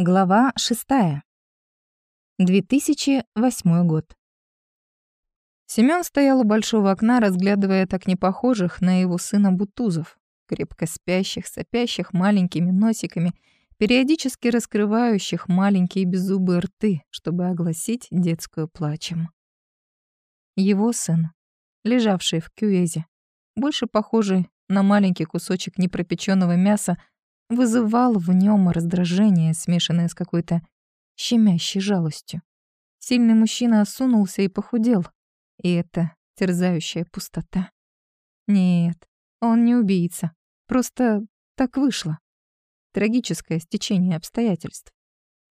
Глава 6. 2008 год. Семён стоял у большого окна, разглядывая так непохожих на его сына бутузов, крепко спящих, сопящих маленькими носиками, периодически раскрывающих маленькие беззубые рты, чтобы огласить детскую плачем. Его сын, лежавший в кювезе, больше похожий на маленький кусочек непропечённого мяса, вызывал в нем раздражение, смешанное с какой-то щемящей жалостью. Сильный мужчина осунулся и похудел. И это терзающая пустота. Нет, он не убийца. Просто так вышло. Трагическое стечение обстоятельств.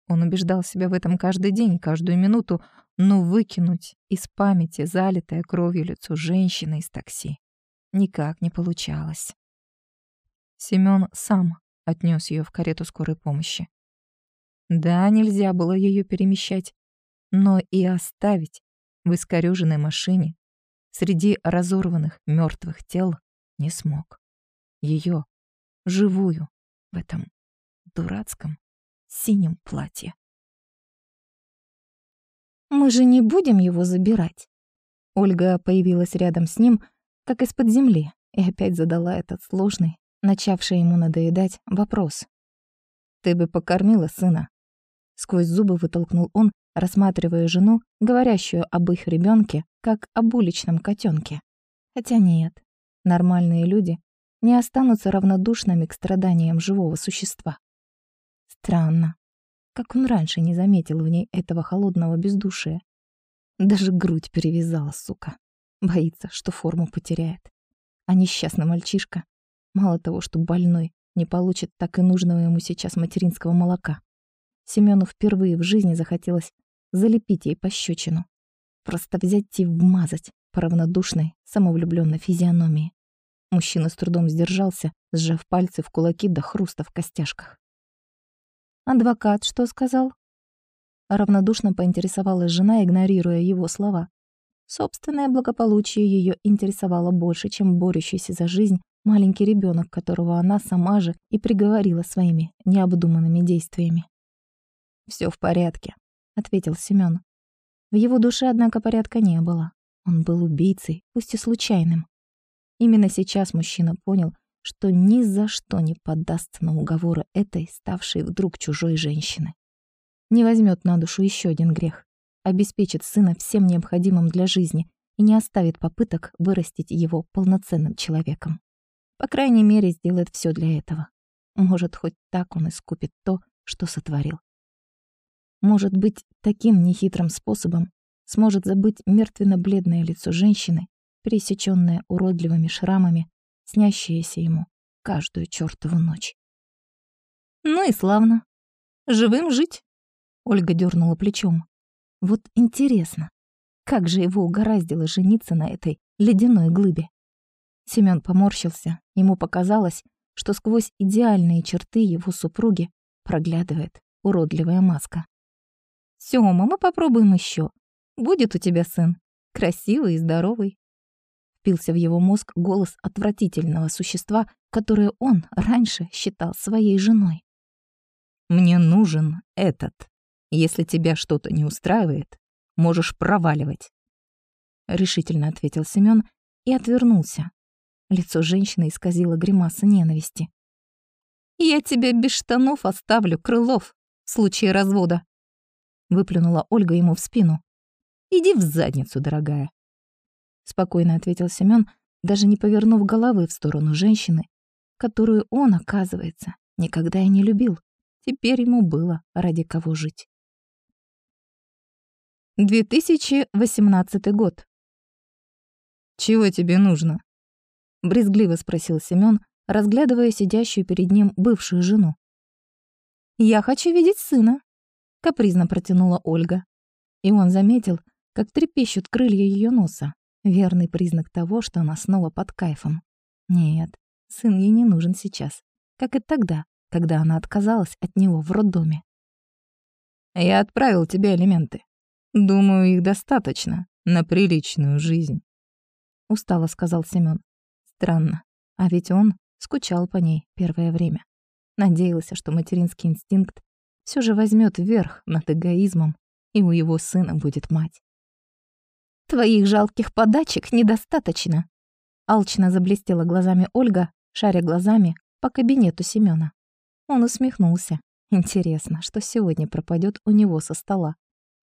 Он убеждал себя в этом каждый день, каждую минуту, но выкинуть из памяти залитое кровью лицо женщины из такси никак не получалось. Семён сам отнес ее в карету скорой помощи. Да, нельзя было ее перемещать, но и оставить в искорёженной машине среди разорванных мертвых тел не смог. Ее, живую, в этом дурацком синем платье. «Мы же не будем его забирать». Ольга появилась рядом с ним, как из-под земли, и опять задала этот сложный, начавший ему надоедать, вопрос. «Ты бы покормила сына?» Сквозь зубы вытолкнул он, рассматривая жену, говорящую об их ребенке как об уличном котенке. Хотя нет, нормальные люди не останутся равнодушными к страданиям живого существа. Странно, как он раньше не заметил в ней этого холодного бездушия. Даже грудь перевязала, сука. Боится, что форму потеряет. А несчастный мальчишка Мало того, что больной не получит так и нужного ему сейчас материнского молока. Семену впервые в жизни захотелось залепить ей пощечину. Просто взять и вмазать по равнодушной, самовлюбленной физиономии. Мужчина с трудом сдержался, сжав пальцы в кулаки до хруста в костяшках. «Адвокат что сказал?» Равнодушно поинтересовалась жена, игнорируя его слова. Собственное благополучие ее интересовало больше, чем борющийся за жизнь маленький ребенок, которого она сама же и приговорила своими необдуманными действиями. Все в порядке», — ответил Семен. В его душе, однако, порядка не было. Он был убийцей, пусть и случайным. Именно сейчас мужчина понял, что ни за что не поддастся на уговоры этой, ставшей вдруг чужой женщины. Не возьмет на душу еще один грех, обеспечит сына всем необходимым для жизни и не оставит попыток вырастить его полноценным человеком. По крайней мере, сделает все для этого. Может, хоть так он искупит то, что сотворил. Может быть, таким нехитрым способом сможет забыть мертвенно-бледное лицо женщины, пересечённое уродливыми шрамами, снящееся ему каждую чёртову ночь. «Ну и славно. Живым жить?» Ольга дернула плечом. «Вот интересно, как же его угораздило жениться на этой ледяной глыбе?» Семён поморщился. Ему показалось, что сквозь идеальные черты его супруги проглядывает уродливая маска. «Сёма, мы попробуем ещё. Будет у тебя сын. Красивый и здоровый». Впился в его мозг голос отвратительного существа, которое он раньше считал своей женой. «Мне нужен этот. Если тебя что-то не устраивает, можешь проваливать», — решительно ответил Семён и отвернулся, Лицо женщины исказило гримаса ненависти. «Я тебя без штанов оставлю, Крылов, в случае развода», — выплюнула Ольга ему в спину. «Иди в задницу, дорогая», — спокойно ответил Семён, даже не повернув головы в сторону женщины, которую он, оказывается, никогда и не любил. Теперь ему было ради кого жить. 2018 год. «Чего тебе нужно?» — брезгливо спросил Семён, разглядывая сидящую перед ним бывшую жену. «Я хочу видеть сына», — капризно протянула Ольга. И он заметил, как трепещут крылья ее носа, верный признак того, что она снова под кайфом. Нет, сын ей не нужен сейчас, как и тогда, когда она отказалась от него в роддоме. «Я отправил тебе элементы. Думаю, их достаточно на приличную жизнь», — устало сказал Семён. Странно, а ведь он скучал по ней первое время. Надеялся, что материнский инстинкт все же возьмет верх над эгоизмом, и у его сына будет мать. «Твоих жалких подачек недостаточно», — алчно заблестела глазами Ольга, шаря глазами по кабинету Семёна. Он усмехнулся. Интересно, что сегодня пропадет у него со стола.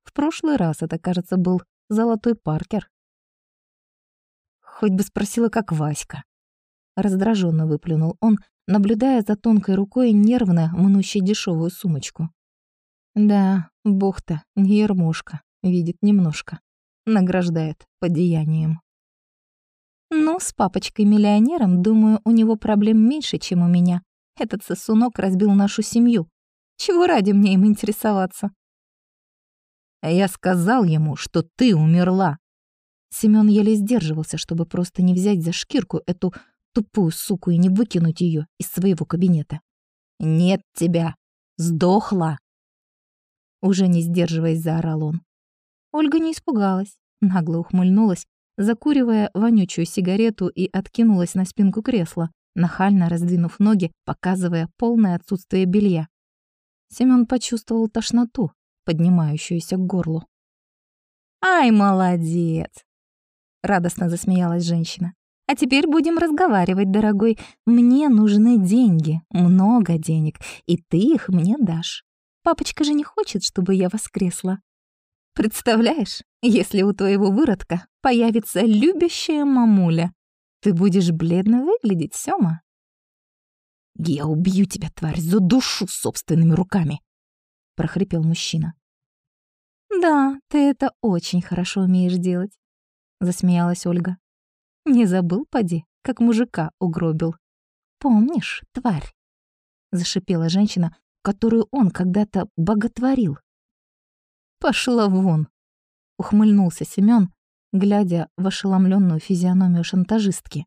В прошлый раз это, кажется, был золотой Паркер. Хоть бы спросила, как Васька. Раздраженно выплюнул он, наблюдая за тонкой рукой нервно мнущей дешевую сумочку. Да, бухта, не ермошка, видит немножко. Награждает по деяниям. Ну, с папочкой-миллионером, думаю, у него проблем меньше, чем у меня. Этот сосунок разбил нашу семью. Чего ради мне им интересоваться? Я сказал ему, что ты умерла. Семён еле сдерживался, чтобы просто не взять за шкирку эту тупую суку и не выкинуть ее из своего кабинета. «Нет тебя! Сдохла!» Уже не сдерживаясь, заорал он. Ольга не испугалась, нагло ухмыльнулась, закуривая вонючую сигарету и откинулась на спинку кресла, нахально раздвинув ноги, показывая полное отсутствие белья. Семён почувствовал тошноту, поднимающуюся к горлу. «Ай, молодец!» — радостно засмеялась женщина. «А теперь будем разговаривать, дорогой. Мне нужны деньги, много денег, и ты их мне дашь. Папочка же не хочет, чтобы я воскресла. Представляешь, если у твоего выродка появится любящая мамуля, ты будешь бледно выглядеть, Сёма». «Я убью тебя, тварь, за душу собственными руками!» — прохрипел мужчина. «Да, ты это очень хорошо умеешь делать», — засмеялась Ольга. «Не забыл, поди, как мужика угробил. Помнишь, тварь?» — зашипела женщина, которую он когда-то боготворил. «Пошла вон!» — ухмыльнулся Семён, глядя в ошеломленную физиономию шантажистки.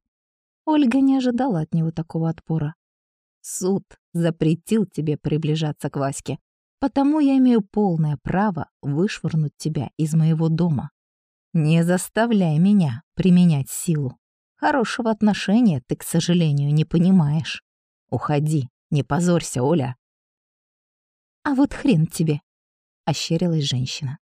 Ольга не ожидала от него такого отпора. «Суд запретил тебе приближаться к Ваське, потому я имею полное право вышвырнуть тебя из моего дома. Не заставляй меня применять силу. Хорошего отношения ты, к сожалению, не понимаешь. Уходи, не позорься, Оля». «А вот хрен тебе!» — ощерилась женщина.